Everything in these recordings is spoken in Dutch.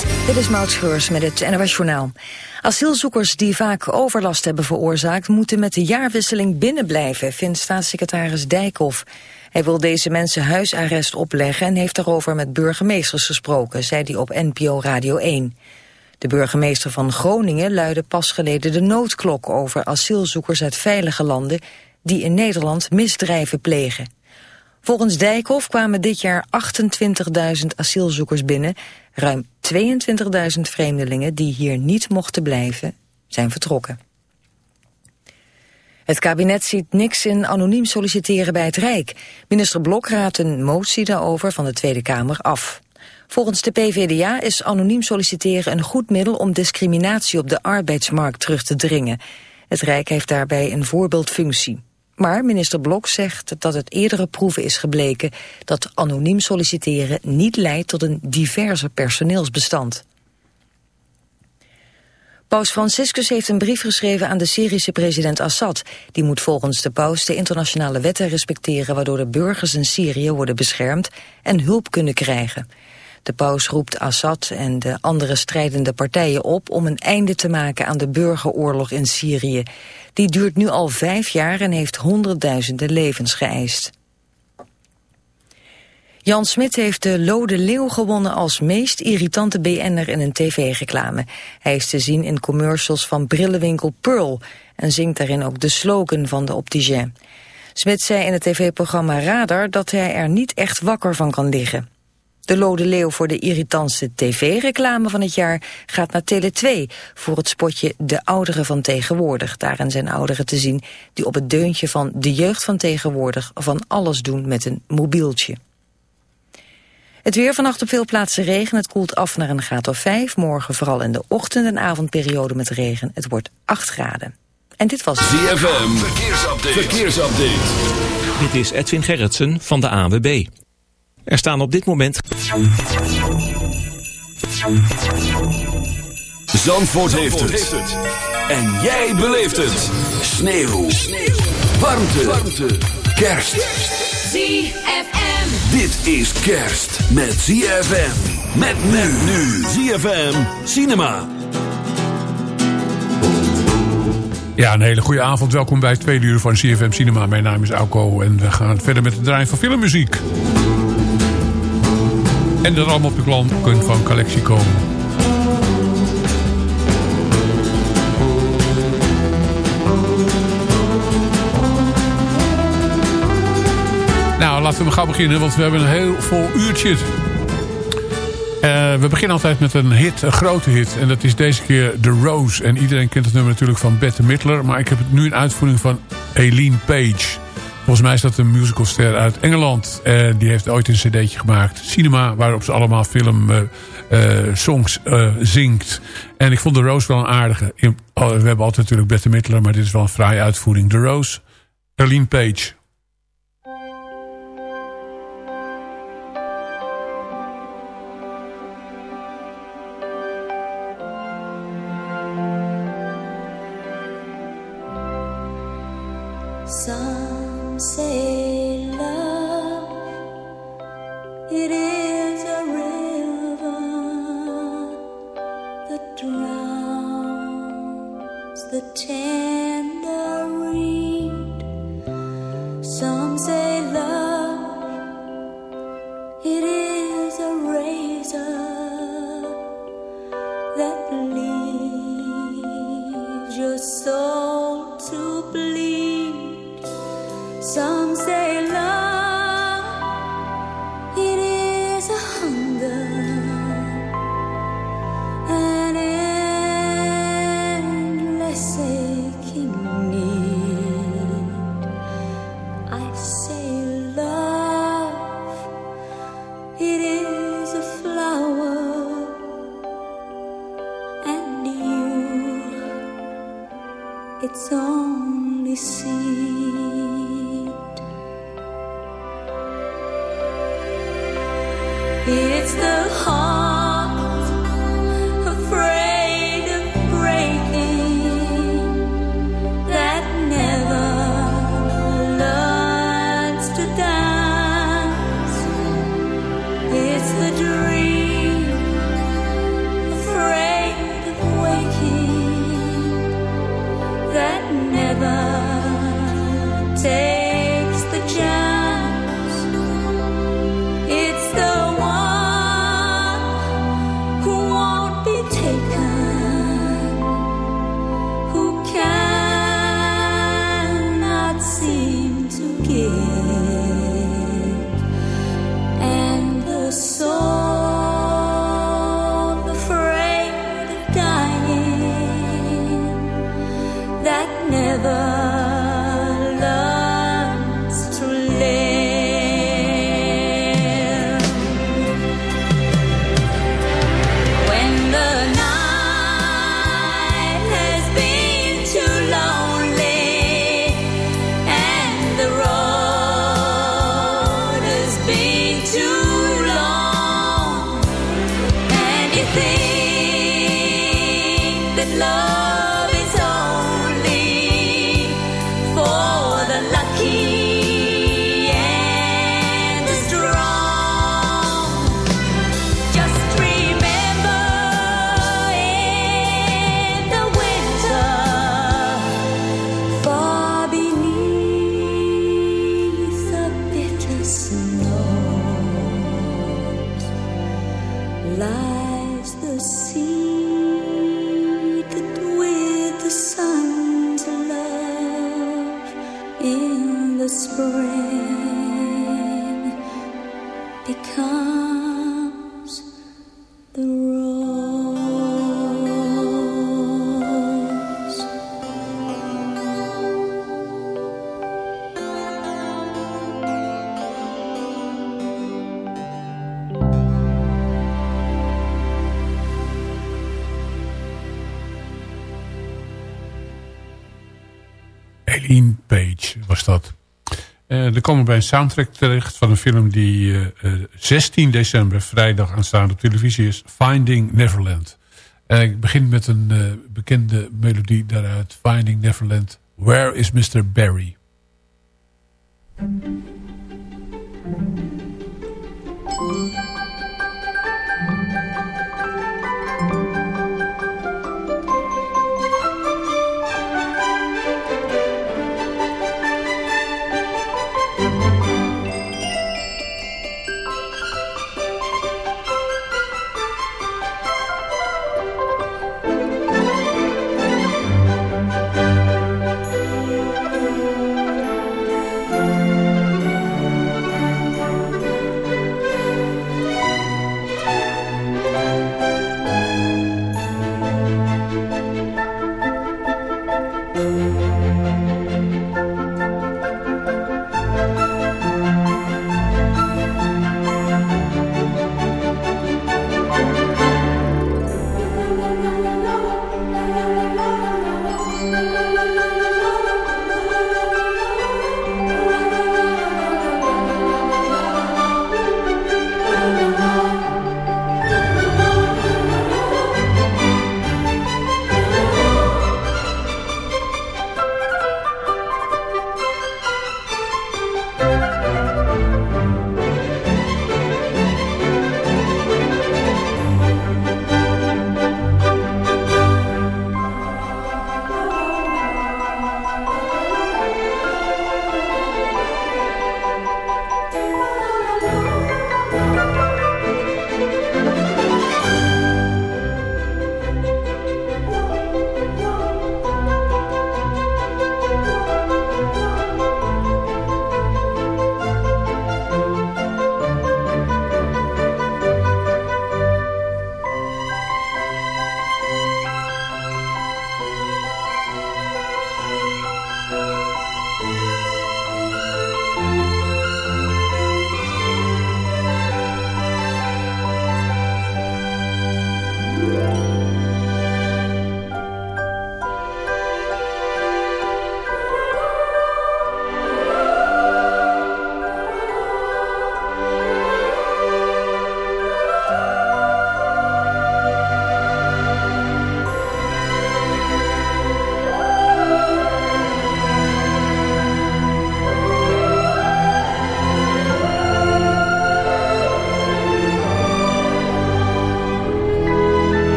Dit is Maud Schreurs met het NOS Journaal. Asielzoekers die vaak overlast hebben veroorzaakt... moeten met de jaarwisseling binnenblijven, vindt staatssecretaris Dijkhoff. Hij wil deze mensen huisarrest opleggen... en heeft daarover met burgemeesters gesproken, zei hij op NPO Radio 1. De burgemeester van Groningen luidde pas geleden de noodklok... over asielzoekers uit veilige landen die in Nederland misdrijven plegen. Volgens Dijkhoff kwamen dit jaar 28.000 asielzoekers binnen. Ruim 22.000 vreemdelingen die hier niet mochten blijven, zijn vertrokken. Het kabinet ziet niks in anoniem solliciteren bij het Rijk. Minister Blok raadt een motie daarover van de Tweede Kamer af. Volgens de PVDA is anoniem solliciteren een goed middel om discriminatie op de arbeidsmarkt terug te dringen. Het Rijk heeft daarbij een voorbeeldfunctie. Maar minister Blok zegt dat het eerdere proeven is gebleken dat anoniem solliciteren niet leidt tot een diverser personeelsbestand. Paus Franciscus heeft een brief geschreven aan de Syrische president Assad. Die moet volgens de paus de internationale wetten respecteren... waardoor de burgers in Syrië worden beschermd en hulp kunnen krijgen. De paus roept Assad en de andere strijdende partijen op om een einde te maken aan de burgeroorlog in Syrië. Die duurt nu al vijf jaar en heeft honderdduizenden levens geëist. Jan Smit heeft de Lode Leeuw gewonnen als meest irritante BN'er in een tv-reclame. Hij is te zien in commercials van brillenwinkel Pearl en zingt daarin ook de slogan van de opticien. Smit zei in het tv-programma Radar dat hij er niet echt wakker van kan liggen. De Lode Leeuw voor de irritantste tv-reclame van het jaar gaat naar Tele2 voor het spotje De Ouderen van Tegenwoordig. Daarin zijn ouderen te zien die op het deuntje van de jeugd van tegenwoordig van alles doen met een mobieltje. Het weer vannacht op veel plaatsen regen. Het koelt af naar een graad of 5. Morgen vooral in de ochtend- en avondperiode met regen. Het wordt 8 graden. En dit was... ZFM, verkeersupdate. verkeersupdate. Dit is Edwin Gerritsen van de AWB. Er staan op dit moment... Zandvoort, heeft, het. En jij beleeft het. Sneeuw. Sneeuw. Warmte. Warmte. Kerst. ZFM. Dit is kerst met ZFM. Met men nu. ZFM Cinema. Ja, een hele goede avond. Welkom bij het tweede uur van CFM Cinema. Mijn naam is Auko en we gaan verder met het draaien van filmmuziek. En dat allemaal op de klanken van Calexico. Nou, laten we gauw beginnen, want we hebben een heel vol uurtje. Uh, we beginnen altijd met een hit, een grote hit. En dat is deze keer The Rose. En iedereen kent het nummer natuurlijk van Bette Midler. Maar ik heb het nu een uitvoering van Eileen Page. Volgens mij is dat een musicalster uit Engeland. Uh, die heeft ooit een cd'tje gemaakt. Cinema, waarop ze allemaal filmsongs uh, uh, zingt. En ik vond The Rose wel een aardige. We hebben altijd natuurlijk Bette Midler, maar dit is wel een fraaie uitvoering. The Rose, Eileen Page. Drowns the tender een soundtrack terecht van een film die eh, eh, 16 december, vrijdag aanstaande op televisie is. Finding Neverland. En ik begin met een eh, bekende melodie daaruit. Finding Neverland. Where is Mr. Barry?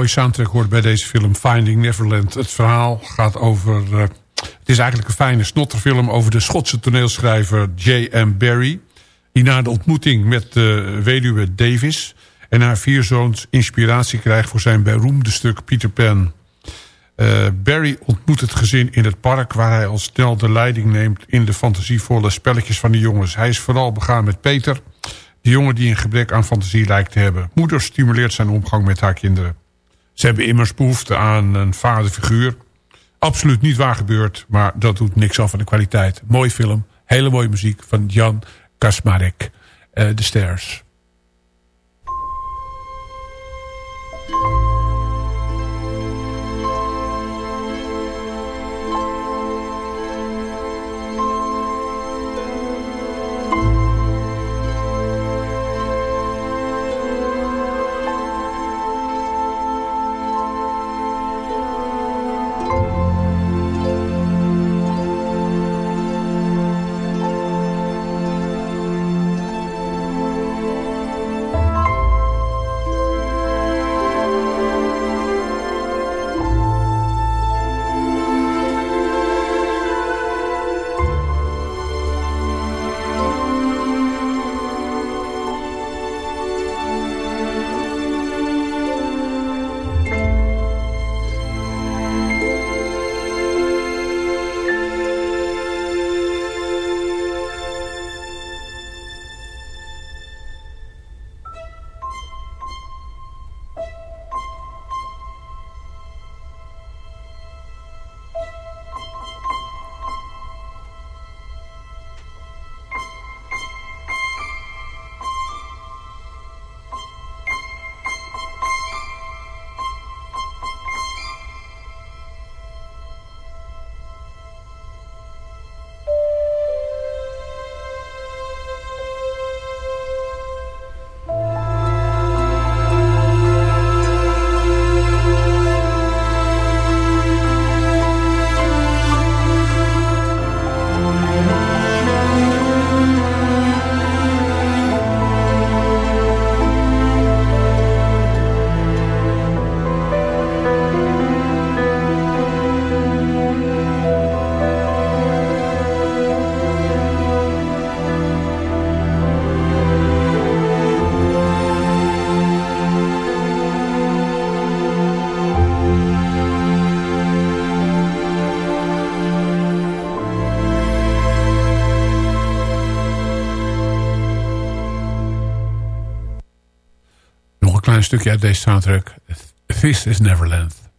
Mooie soundtrack hoort bij deze film Finding Neverland. Het verhaal gaat over... Uh, het is eigenlijk een fijne snotterfilm over de Schotse toneelschrijver J.M. Barry... die na de ontmoeting met de weduwe Davis... en haar vier zoons inspiratie krijgt voor zijn beroemde stuk Peter Pan... Uh, Barry ontmoet het gezin in het park... waar hij al snel de leiding neemt in de fantasievolle spelletjes van de jongens. Hij is vooral begaan met Peter... de jongen die een gebrek aan fantasie lijkt te hebben. Moeder stimuleert zijn omgang met haar kinderen. Ze hebben immers behoefte aan een vaderfiguur. Absoluut niet waar gebeurd, maar dat doet niks af van de kwaliteit. Mooi film, hele mooie muziek van Jan Kasmarek. Uh, The Stairs. Stukje uit deze soundtrack. This is Neverland.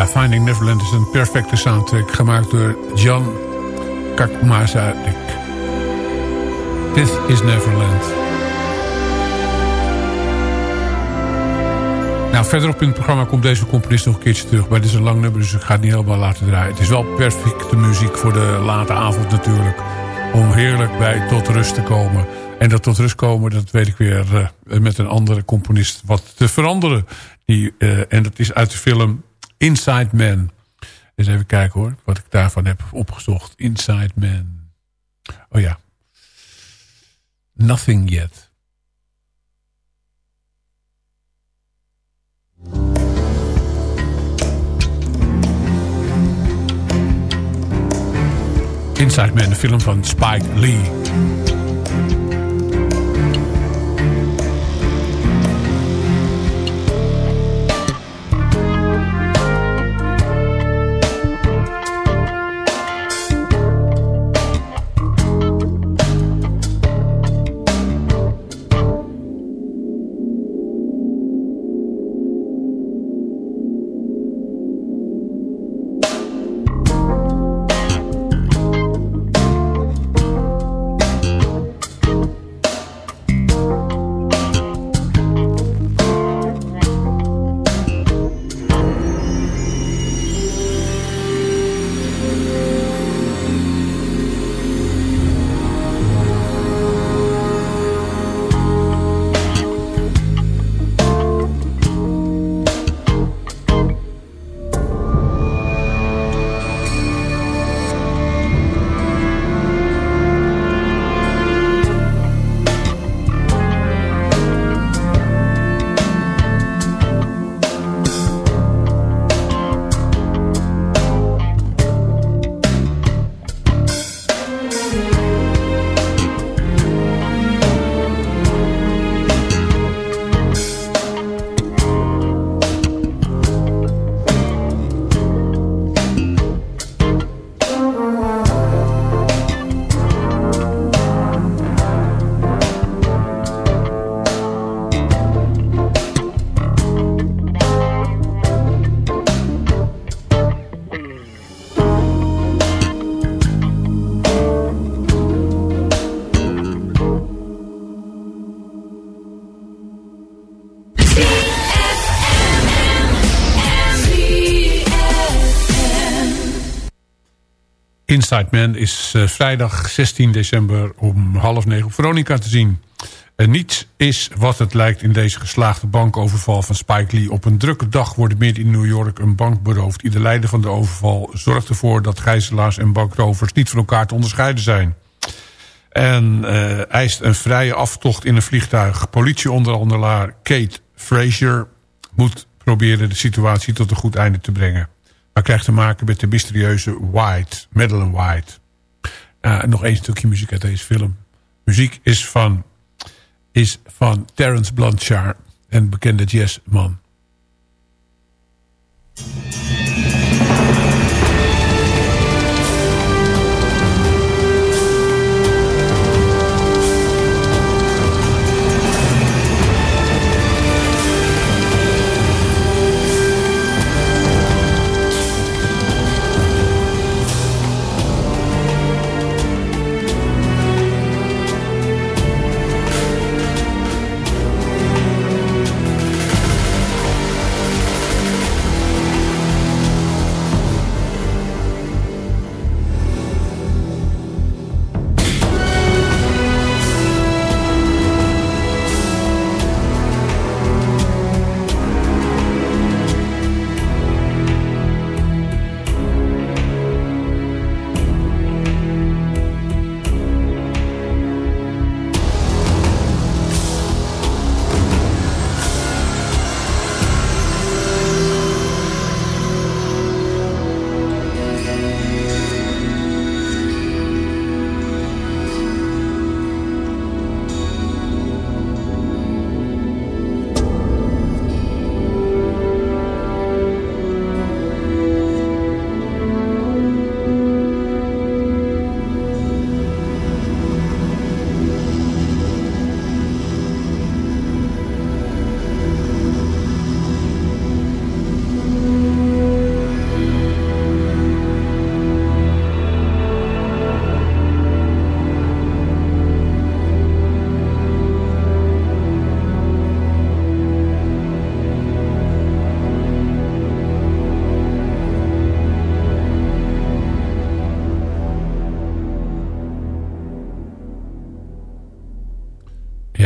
Ja, Finding Neverland is een perfecte soundtrack gemaakt door John Kakmazarik. This is Neverland. Nou, verderop in het programma komt deze componist nog een keertje terug. Maar dit is een lang nummer, dus ik ga het niet helemaal laten draaien. Het is wel perfecte muziek voor de late avond natuurlijk. Om heerlijk bij tot rust te komen. En dat tot rust komen, dat weet ik weer uh, met een andere componist wat te veranderen. Die, uh, en dat is uit de film Inside Man. Eens even kijken hoor, wat ik daarvan heb opgezocht. Inside Man. Oh ja. Nothing Yet. Inside Man, de film van Spike Lee. Inside Man is uh, vrijdag 16 december om half negen op Veronica te zien. Uh, niets is wat het lijkt in deze geslaagde bankoverval van Spike Lee. Op een drukke dag wordt midden in New York een bank beroofd. Ieder leider van de overval zorgt ervoor dat gijzelaars en bankrovers niet van elkaar te onderscheiden zijn. En uh, eist een vrije aftocht in een vliegtuig. Politieonderhandelaar Kate Frazier moet proberen de situatie tot een goed einde te brengen. Maar krijgt te maken met de mysterieuze White, Madeleine White. Uh, nog één stukje muziek uit deze film. Muziek is van, is van Terence Blanchard, een bekende jazzman.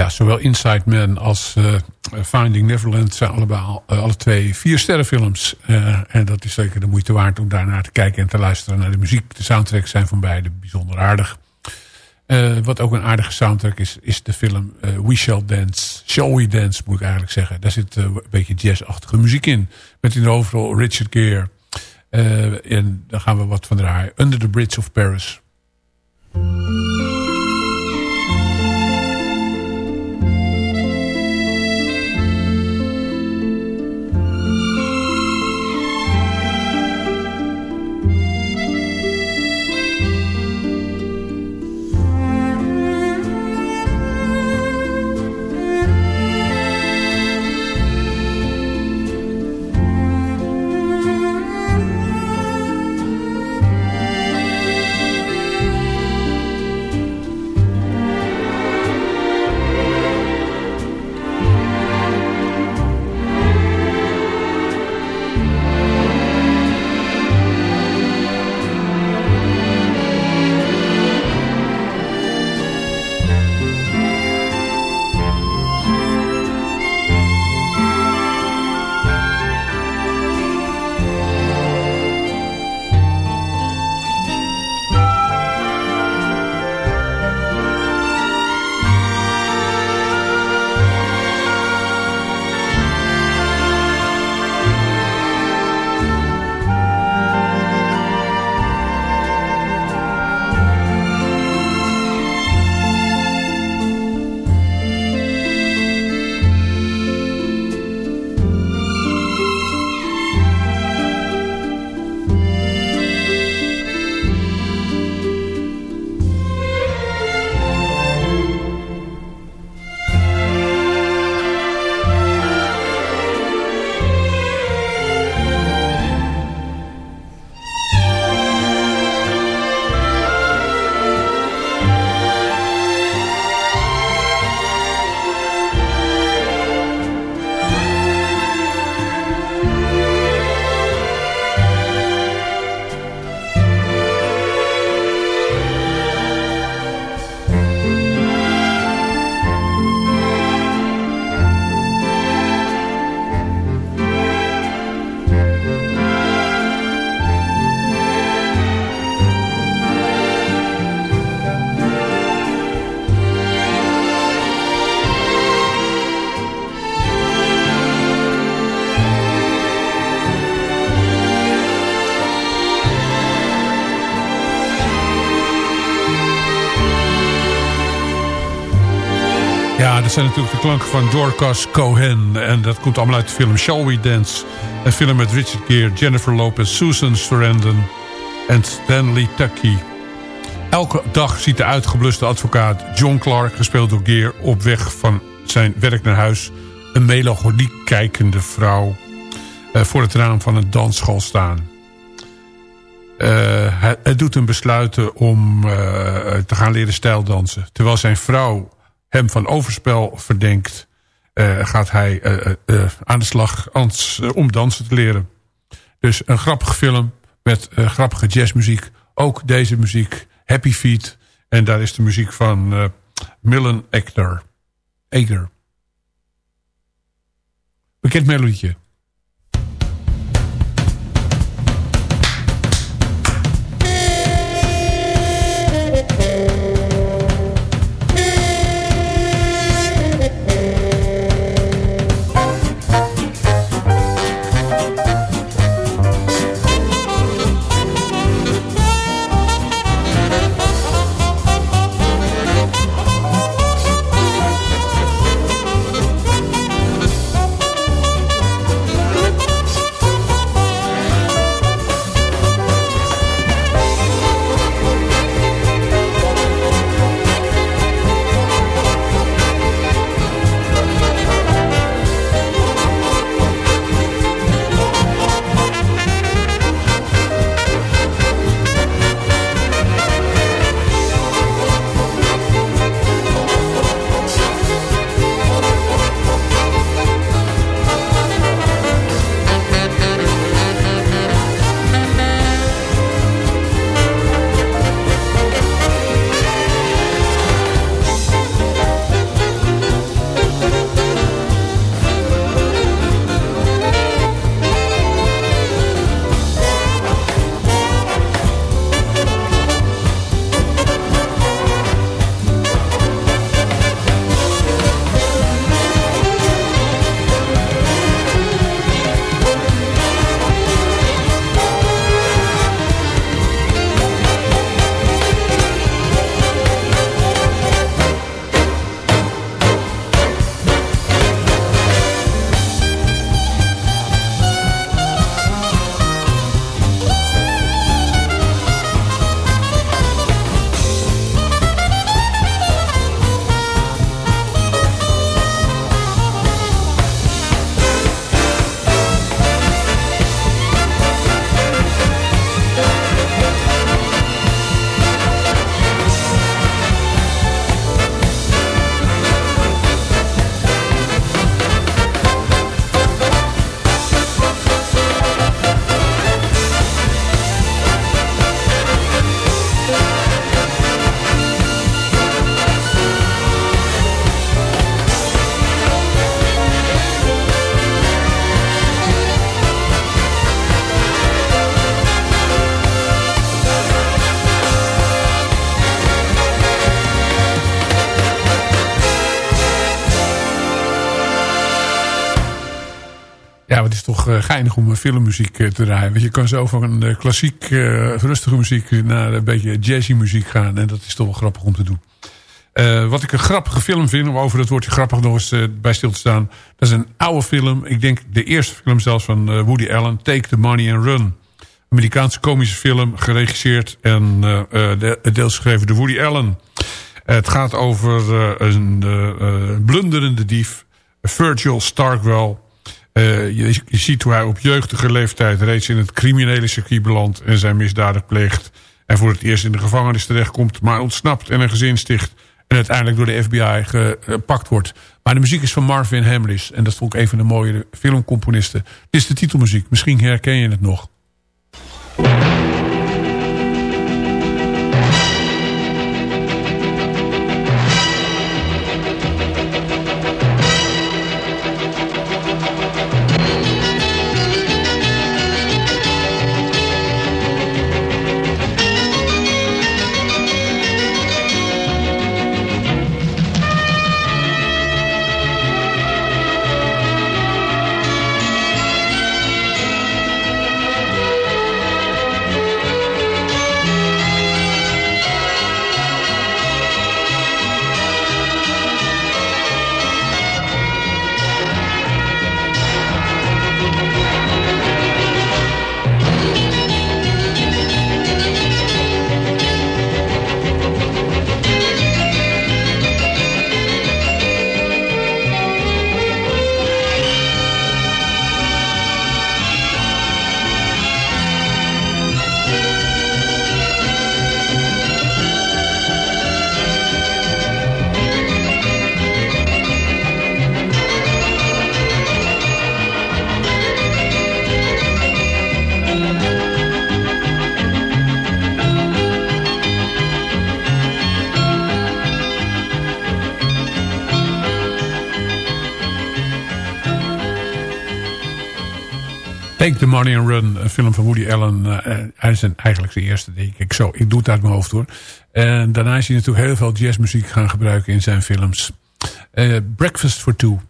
Ja, zowel Inside Man als uh, Finding Neverland zijn allebei, uh, alle twee vier sterrenfilms. Uh, en dat is zeker de moeite waard om daarnaar te kijken en te luisteren naar de muziek. De soundtracks zijn van beide bijzonder aardig. wat ook een aardige soundtrack is, is de film We Shall Dance. Shall We Dance, moet ik eigenlijk zeggen. Daar zit een beetje jazzachtige muziek in. Met in de hoofdrol Richard Gere. en daar gaan we wat van draaien. Under the Bridge of Paris. Zijn natuurlijk de klanken van Dorcas Cohen. En dat komt allemaal uit de film Shall We Dance. Een film met Richard Gere, Jennifer Lopez, Susan Sarandon en Stanley Tucky. Elke dag ziet de uitgebluste advocaat John Clark, gespeeld door Gere... op weg van zijn werk naar huis... een melancholiek kijkende vrouw... Uh, voor het raam van een dansschool staan. Uh, hij, doet hem besluiten om uh, te gaan leren stijldansen. Terwijl zijn vrouw hem van overspel verdenkt... Uh, gaat hij uh, uh, aan de slag om dansen te leren. Dus een grappige film met grappige jazzmuziek. Ook deze muziek, Happy Feet. En daar is de muziek van Millen Ector. Eger. Bekend melodietje. Geinig om filmmuziek uh, te draaien. Want je kan zo van een klassiek, rustige muziek naar een beetje jazzy muziek gaan. En dat is toch wel grappig om te doen. wat ik een grappige film vind, om over dat woordje grappig nog eens bij stil te staan. Dat is een oude film. Ik denk de eerste film zelfs van Woody Allen. Take the Money and Run. Amerikaanse komische film, geregisseerd en de, deels geschreven door Woody Allen. het gaat over een blunderende dief, Virgil Starkwell je, je, ziet hoe hij op jeugdige leeftijd reeds in het criminele circuit belandt en zijn misdaden pleegt. En voor het eerst in de gevangenis terechtkomt, maar ontsnapt en een gezin sticht. En uiteindelijk door de FBI gepakt wordt. Maar de muziek is van Marvin Hamlisch. En dat vond ik een van de mooie filmcomponisten. Dit is de titelmuziek. Misschien herken je het nog. Money and Run, een film van Woody Allen. Uh, hij is eigenlijk de eerste, denk ik. Zo, ik doe het uit mijn hoofd hoor. En daarna is hij natuurlijk heel veel jazzmuziek gaan gebruiken in zijn films. Uh, Breakfast for Two.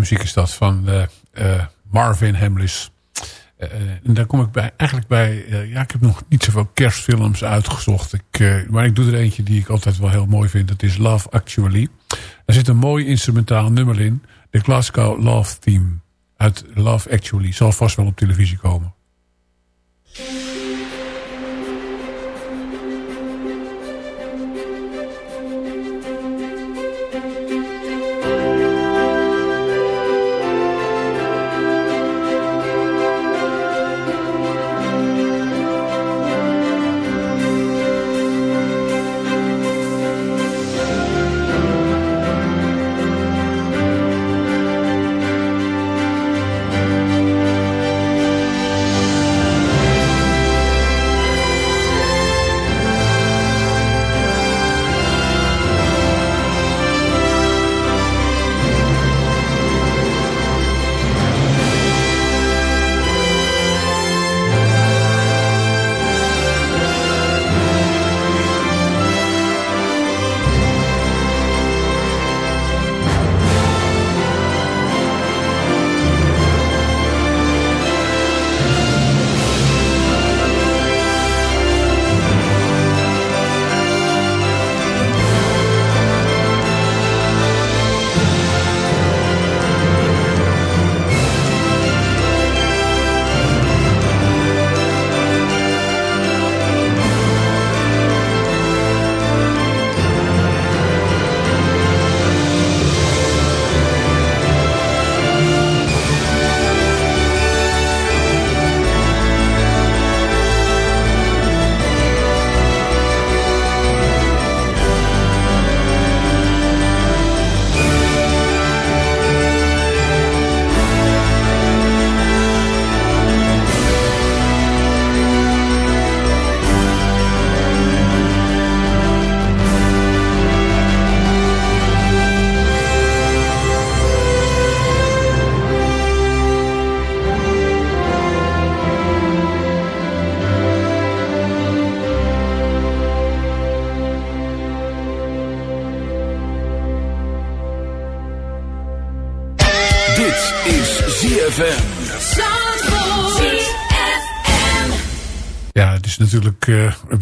Muziek is dat van uh, Marvin Hamlisch. Uh, en daar kom ik bij, eigenlijk bij... ja, ik heb nog niet zoveel kerstfilms uitgezocht. Ik, maar ik doe er eentje die ik altijd wel heel mooi vind. Dat is Love Actually. Er zit een mooi instrumentaal nummer in. De Glasgow Love Theme. Uit Love Actually. Zal vast wel op televisie komen.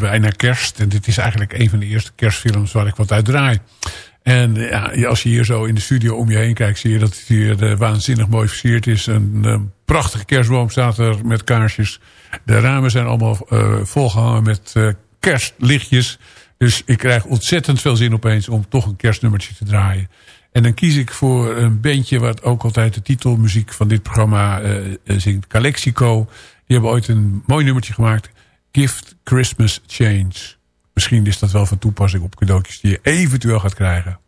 Bijna kerst. En dit is eigenlijk een van de eerste kerstfilms waar ik wat uit draai. En ja, als je hier zo in de studio om je heen kijkt... zie je dat het hier uh, waanzinnig mooi versierd is. Een uh, prachtige kerstboom staat er met kaarsjes. De ramen zijn allemaal uh, volgehangen met kerstlichtjes. Dus ik krijg ontzettend veel zin opeens om toch een kerstnummertje te draaien. En dan kies ik voor een bandje wat ook altijd de titelmuziek van dit programma zingt. Calexico. Die hebben ooit een mooi nummertje gemaakt. Gift Christmas Change. Misschien is dat wel van toepassing op cadeautjes die je eventueel gaat krijgen.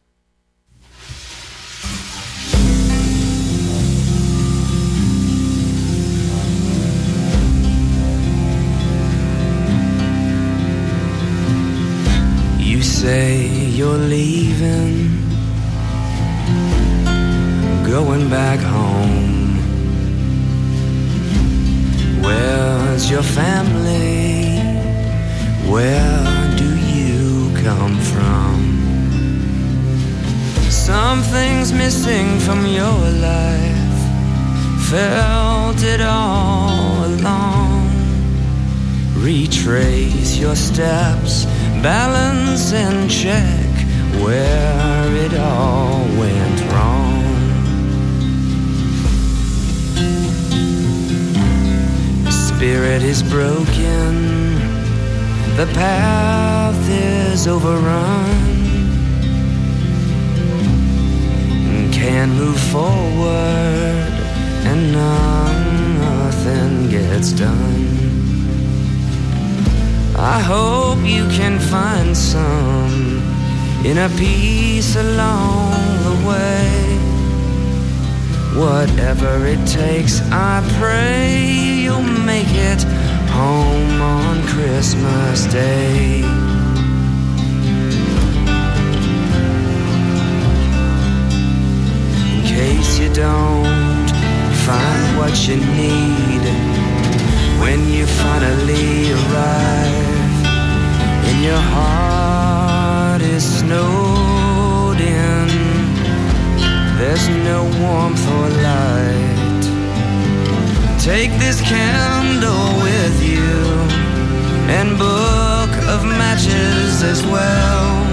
You say you're leaving Going back home Where's your family? Where do you come from? Something's missing from your life. Felt it all along. Retrace your steps, balance and check where it all went wrong. spirit is broken, the path is overrun. Can't move forward, and nothing gets done. I hope you can find some inner peace along the way. Whatever it takes, I pray you'll make it home on Christmas Day. In case you don't find what you need when you finally arrive, and your heart is snowed in there's no warmth or light. Take this candle with you and book of matches as well.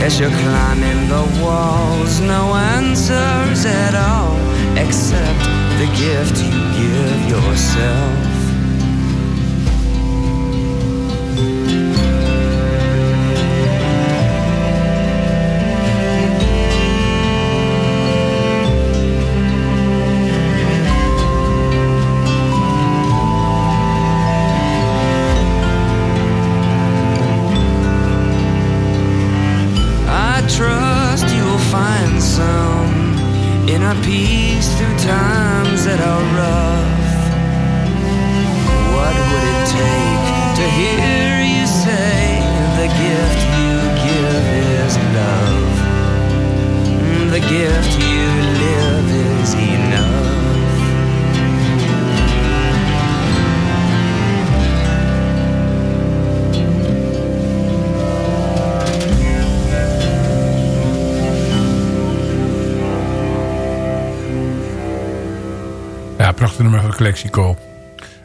As you're climbing the walls, no answers at all except the gift you give yourself. through time.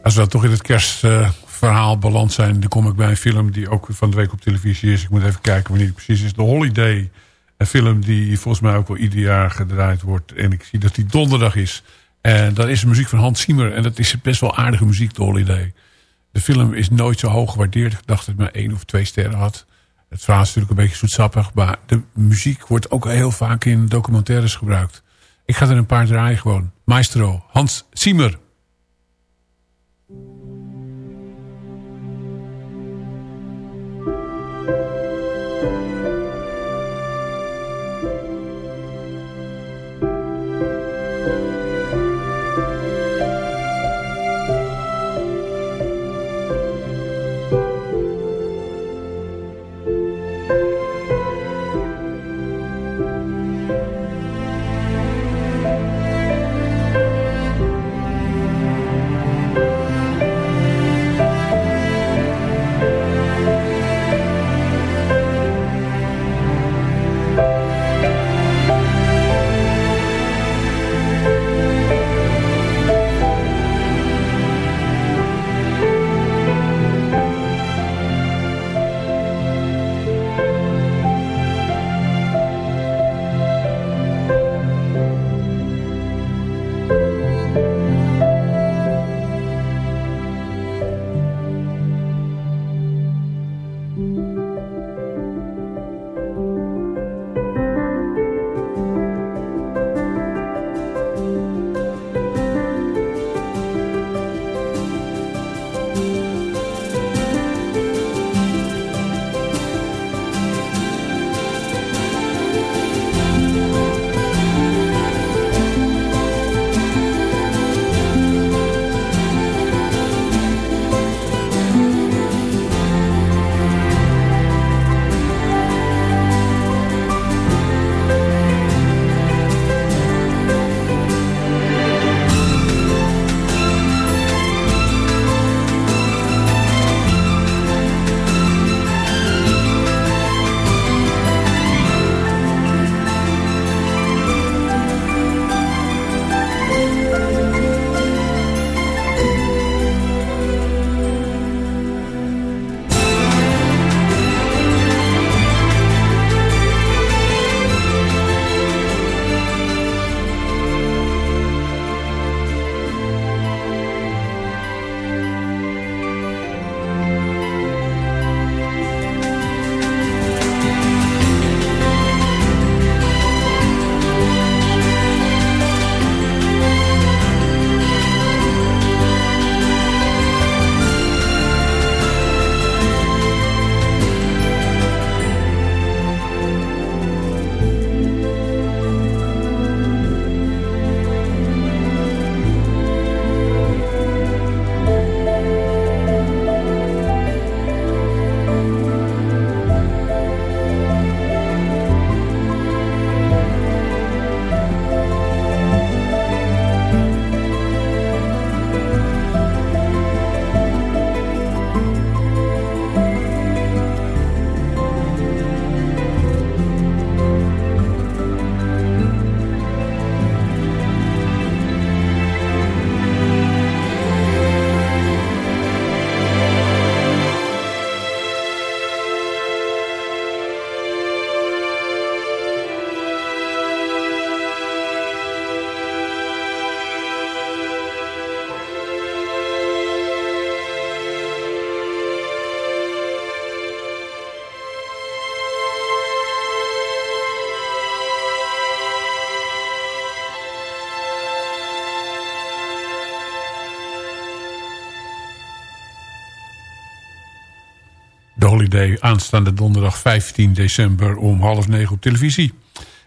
Als we toch in het kerstverhaal uh, beland zijn... dan kom ik bij een film die ook van de week op televisie is. Ik moet even kijken wanneer het precies is. The Holiday. Een film die volgens mij ook wel ieder jaar gedraaid wordt. En ik zie dat die donderdag is. En dat is de muziek van Hans Zimmer. En dat is best wel aardige muziek, The Holiday. De film is nooit zo hoog gewaardeerd. Ik dacht dat het maar één of twee sterren had. Het verhaal is natuurlijk een beetje zoetsappig. Maar de muziek wordt ook heel vaak in documentaires gebruikt. Ik ga er een paar draaien gewoon. Maestro, Hans Zimmer. Aanstaande donderdag 15 december om half negen op televisie.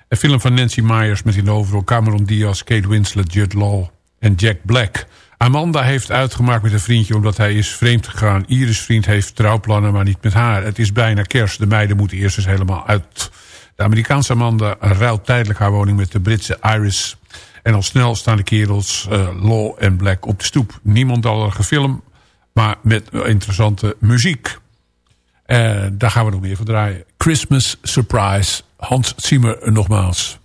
Een film van Nancy Myers met in de hoofdrol Cameron Diaz... Kate Winslet, Judd Law en Jack Black. Amanda heeft uitgemaakt met een vriendje omdat hij is vreemd gegaan. Iris' vriend heeft trouwplannen, maar niet met haar. Het is bijna kerst. De meiden moeten eerst eens helemaal uit. De Amerikaanse Amanda ruilt tijdelijk haar woning met de Britse Iris... En al snel staan de kerels uh, Law en Black op de stoep. Niemand al gefilmd, maar met interessante muziek. Uh, daar gaan we nog meer voor draaien. Christmas Surprise. Hans Zimmer nogmaals.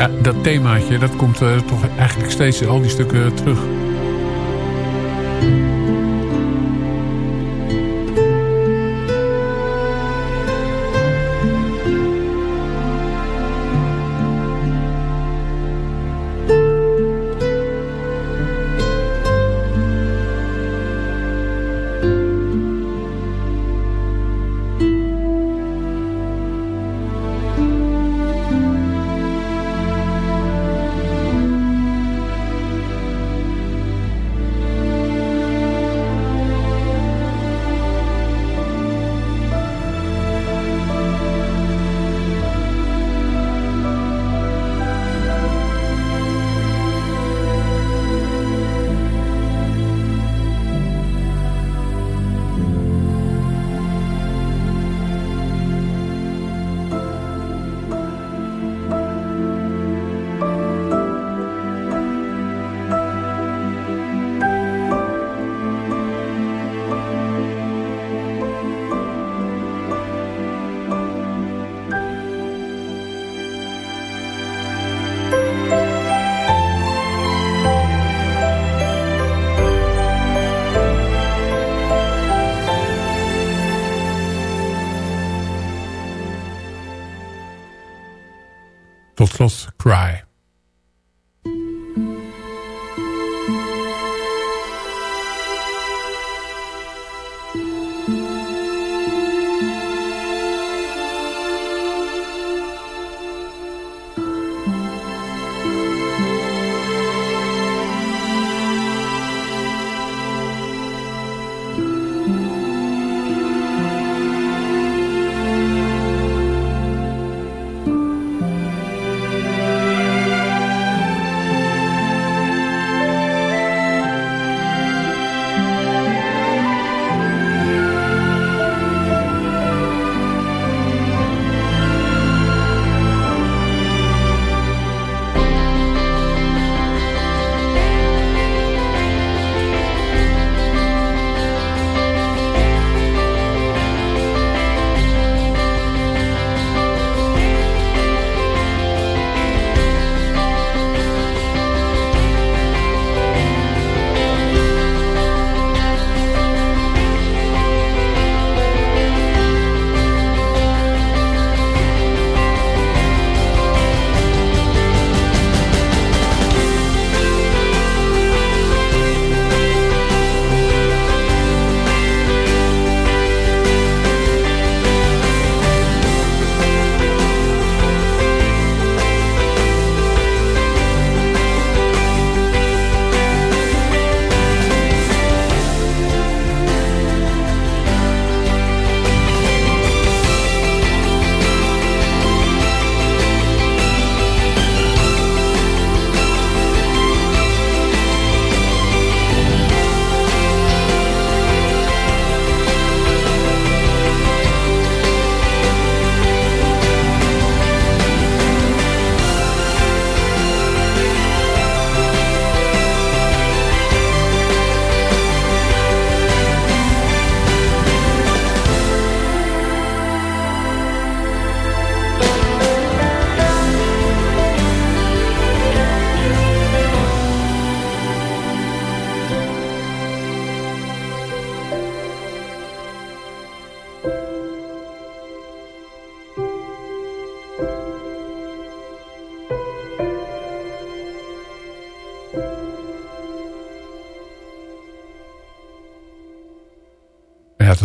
Ja, dat themaatje, dat komt uh, toch eigenlijk steeds in al die stukken terug.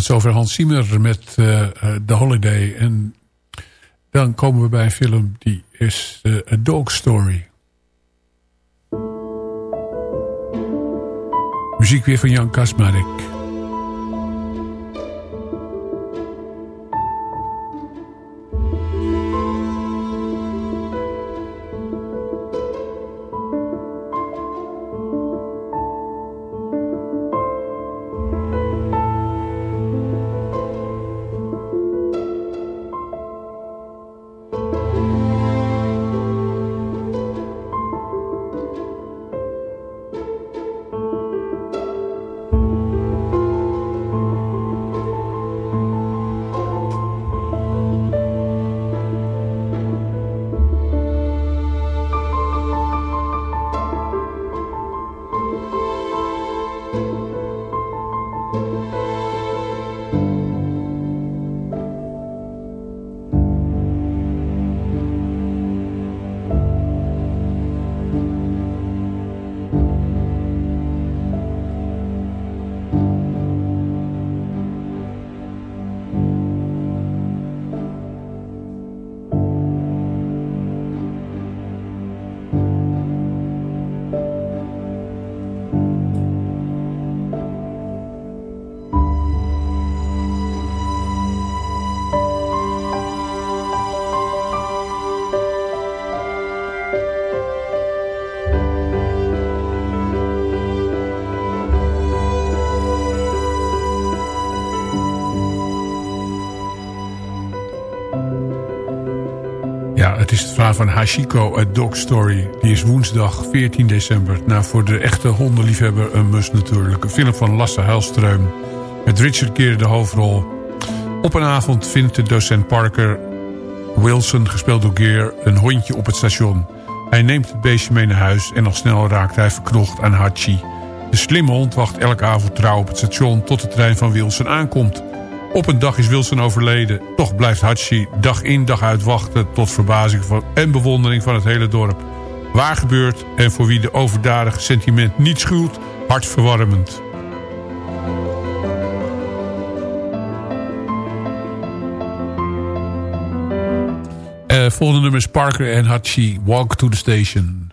Tot zover Hans Zimmer met uh, The Holiday. En dan komen we bij een film die is uh, A Dog Story. Muziek weer van Jan Kasmarek. Van Hashiko, A Dog Story. Die is woensdag 14 december. Nou, voor de echte hondenliefhebber een must natuurlijk. Een film van Lasse Huilström. Met Richard Gere de hoofdrol. Op een avond vindt de docent Parker Wilson, gespeeld door Gere, een hondje op het station. Hij neemt het beestje mee naar huis en al snel raakt hij verknocht aan Hachi. De slimme hond wacht elke avond trouw op het station tot de trein van Wilson aankomt. Op een dag is Wilson overleden. Toch blijft Hachi dag in dag uit wachten... tot verbazing van en bewondering van het hele dorp. Waar gebeurt en voor wie de overdadige sentiment niet schuwt... hartverwarmend. Uh, volgende nummer is Parker en Hachi Walk to the Station.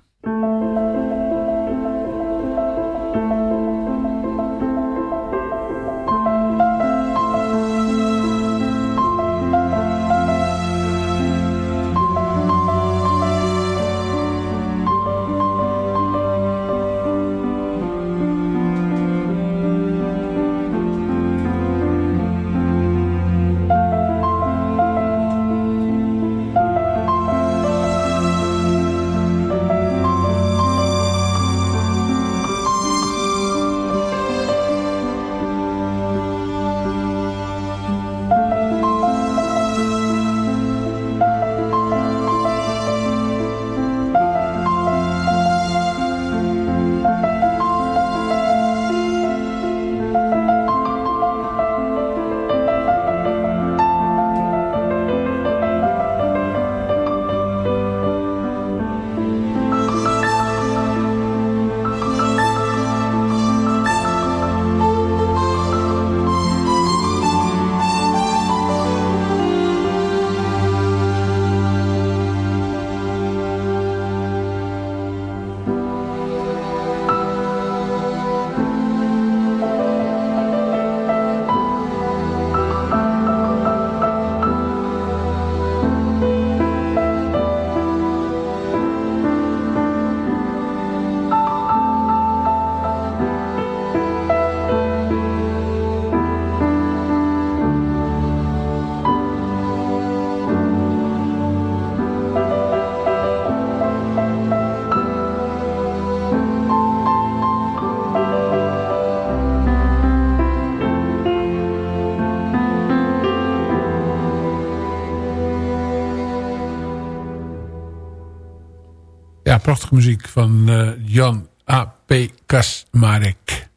Prachtige muziek van uh, Jan A.P. Kasmarek.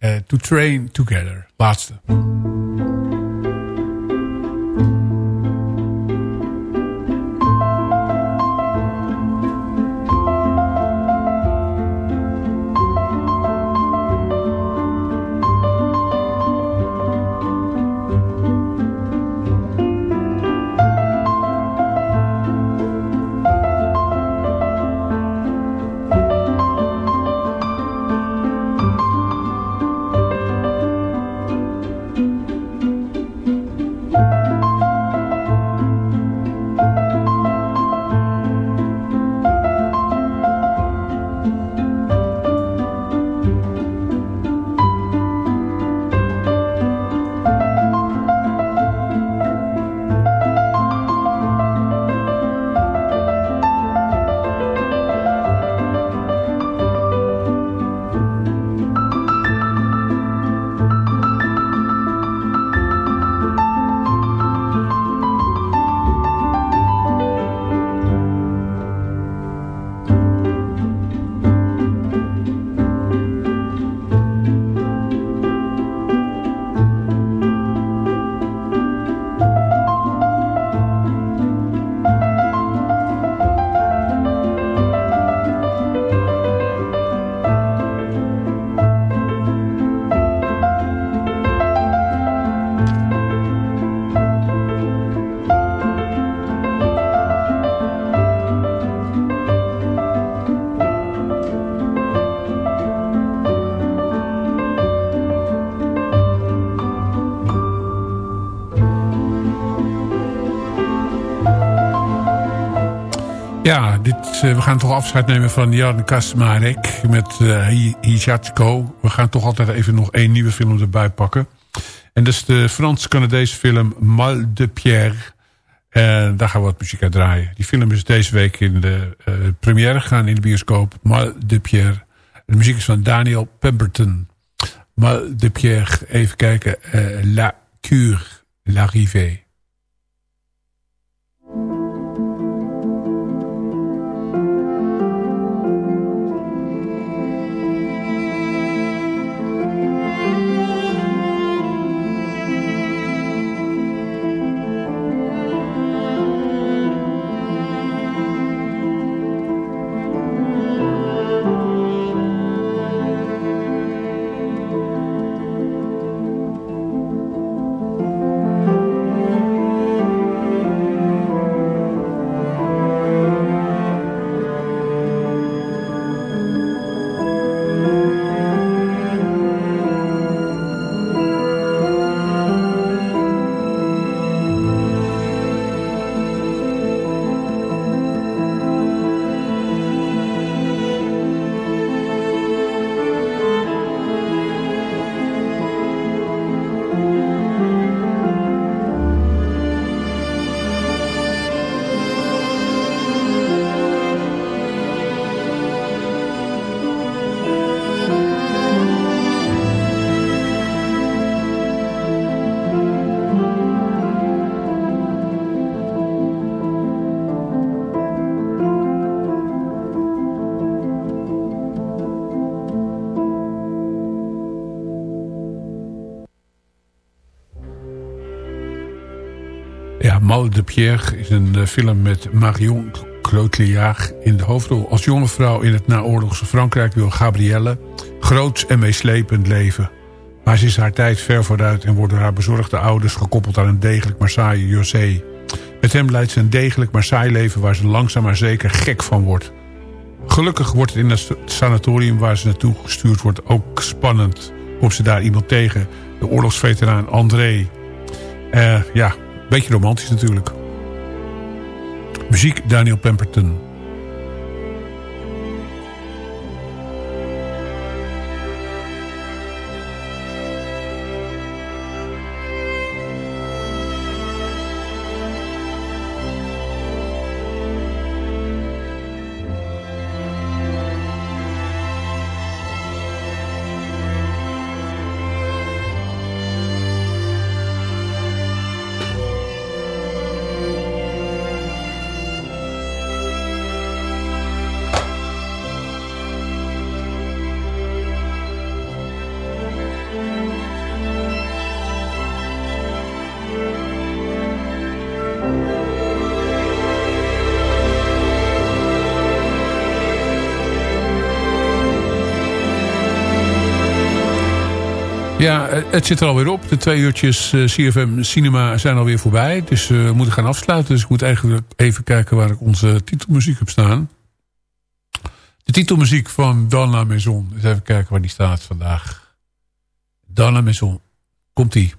Uh, to Train Together, laatste. Ja, dit, uh, we gaan toch afscheid nemen van Jan Kasmarek met uh, Hijatko. We gaan toch altijd even nog één nieuwe film erbij pakken. En dat is de Frans-Canadese film Mal de Pierre. En daar gaan we wat muziek uit draaien. Die film is deze week in de uh, première gegaan in de bioscoop. Mal de Pierre. De muziek is van Daniel Pemberton. Mal de Pierre, even kijken. La Cure, l'arrivée. Is een uh, film met Marion Cotillard in de hoofdrol. Als jonge vrouw in het naoorlogse Frankrijk wil Gabrielle groots en meeslepend leven. Maar ze is haar tijd ver vooruit en worden haar bezorgde ouders gekoppeld aan een degelijk maar José. Met hem leidt ze een degelijk maar saai leven waar ze langzaam maar zeker gek van wordt. Gelukkig wordt het in het sanatorium waar ze naartoe gestuurd wordt ook spannend. Komt ze daar iemand tegen, de oorlogsveteraan André. Uh, ja, Beetje romantisch natuurlijk. Muziek Daniel Pemberton. Ja, het zit er alweer op. De twee uurtjes eh, CFM Cinema zijn alweer voorbij. Dus uh, we moeten gaan afsluiten. Dus ik moet eigenlijk even kijken waar ik onze titelmuziek heb staan. De titelmuziek van Donna Maison. Dus even kijken waar die staat vandaag. Donna Maison. Komt-ie.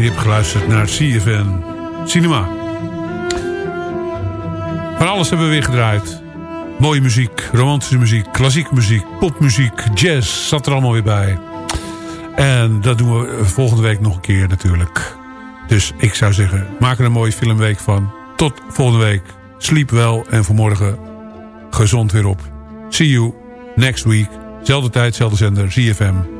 Je hebt geluisterd naar CFN Cinema. Van alles hebben we weer gedraaid. Mooie muziek, romantische muziek, klassieke muziek, popmuziek, jazz zat er allemaal weer bij. En dat doen we volgende week nog een keer natuurlijk. Dus ik zou zeggen, maak er een mooie filmweek van. Tot volgende week. Sleep wel en vanmorgen gezond weer op. See you next week. Zelfde tijd, zelfde zender, ZFM.